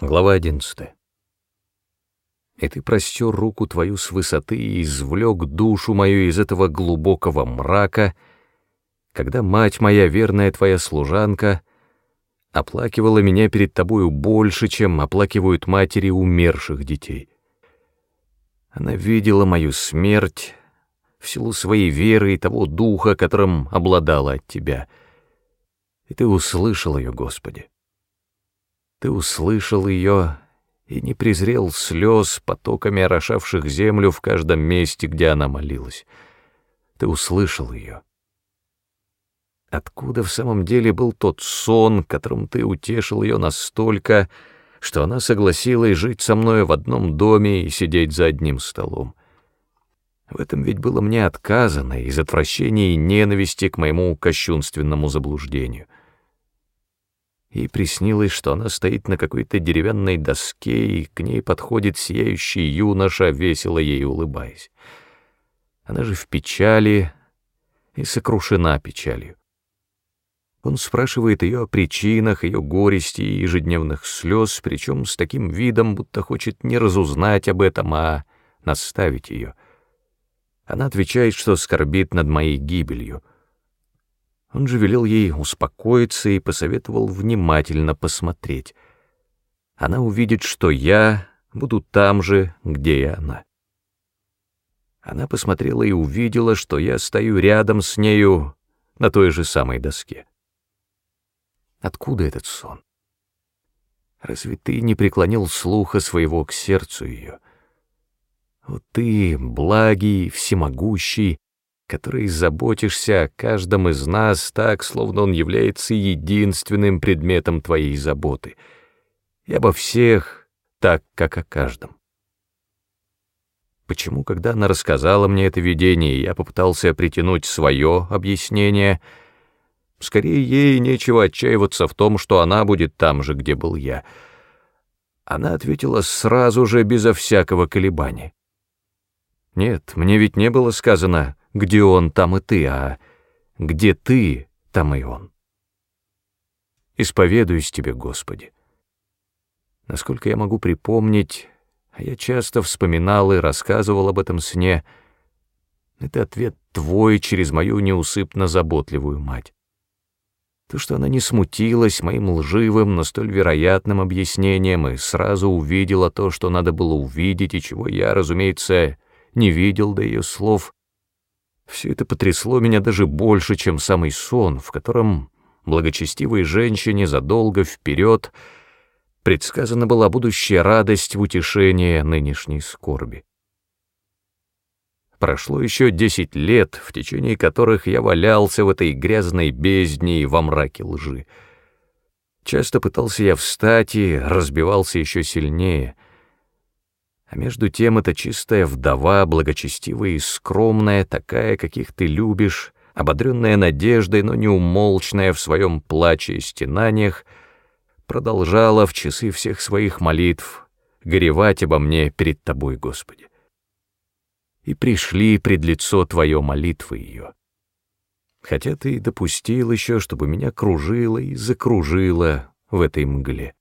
Глава 11. И ты простер руку твою с высоты и извлек душу мою из этого глубокого мрака, когда мать моя, верная твоя служанка, оплакивала меня перед тобою больше, чем оплакивают матери умерших детей. Она видела мою смерть в силу своей веры и того духа, которым обладала от тебя, и ты услышал ее, Господи. Ты услышал ее и не презрел слез, потоками орошавших землю в каждом месте, где она молилась. Ты услышал ее. Откуда в самом деле был тот сон, которым ты утешил ее настолько, что она согласилась жить со мной в одном доме и сидеть за одним столом? В этом ведь было мне отказано из отвращения и ненависти к моему кощунственному заблуждению — Ей приснилось, что она стоит на какой-то деревянной доске, и к ней подходит сияющий юноша, весело ей улыбаясь. Она же в печали и сокрушена печалью. Он спрашивает ее о причинах, ее горести и ежедневных слез, причем с таким видом, будто хочет не разузнать об этом, а наставить ее. Она отвечает, что скорбит над моей гибелью — он же велел ей успокоиться и посоветовал внимательно посмотреть. Она увидит, что я буду там же, где и она. Она посмотрела и увидела, что я стою рядом с нею на той же самой доске. Откуда этот сон? Разве ты не преклонил слуха своего к сердцу ее? Вот ты, благий, всемогущий, который заботишься о каждом из нас так, словно он является единственным предметом твоей заботы, и обо всех так, как о каждом. Почему, когда она рассказала мне это видение, я попытался притянуть свое объяснение, скорее ей нечего отчаиваться в том, что она будет там же, где был я. Она ответила сразу же, безо всякого колебания. Нет, мне ведь не было сказано где он, там и ты, а где ты, там и он. Исповедуюсь тебе, Господи. Насколько я могу припомнить, я часто вспоминал и рассказывал об этом сне, это ответ твой через мою неусыпно заботливую мать. То, что она не смутилась моим лживым, но столь вероятным объяснением и сразу увидела то, что надо было увидеть, и чего я, разумеется, не видел до ее слов, все это потрясло меня даже больше, чем самый сон, в котором благочестивой женщине задолго вперед предсказана была будущая радость в утешении нынешней скорби. Прошло еще десять лет, в течение которых я валялся в этой грязной бездне и во мраке лжи. Часто пытался я встать и разбивался еще сильнее — а между тем эта чистая вдова, благочестивая и скромная, такая, каких ты любишь, ободренная надеждой, но неумолчная в своем плаче и стенаниях, продолжала в часы всех своих молитв горевать обо мне перед Тобой, Господи. И пришли пред лицо Твое молитвы ее. Хотя Ты допустил еще, чтобы меня кружило и закружило в этой мгле.